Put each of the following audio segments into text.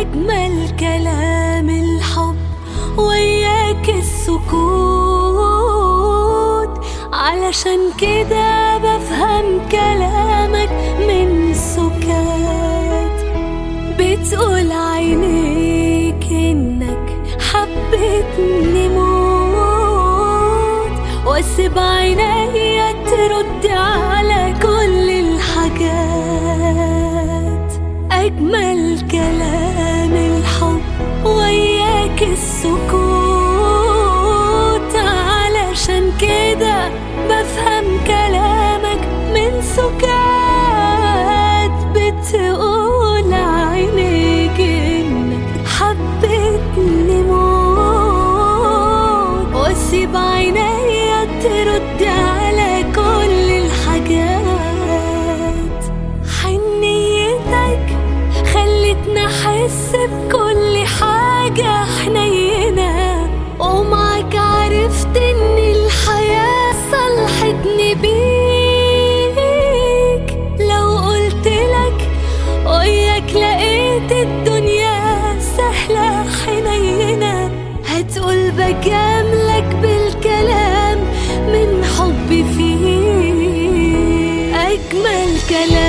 أجمل كلام الحب وياك السكوت. علشان كده بفهم كلامك من السكات بتقول عينيك إنك حبيتني موت واسيب عينيا ترد على كل الحاجات. أجمل كلام واسيب عينيا ترد على كل الحاجات. حنيتك خلتنا أحس بكل حاجة حنينة ومعك عرفت إن الحياة صلحتني بيك. لو قلتلك وياك لقيت الدنيا que le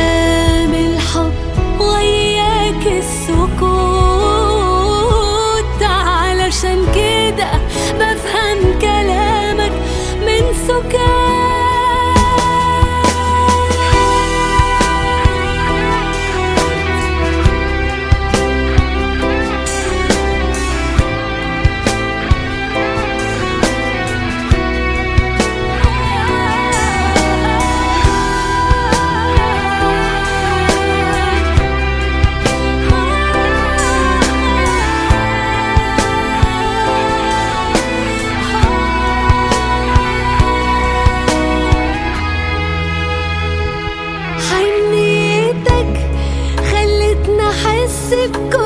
Nasip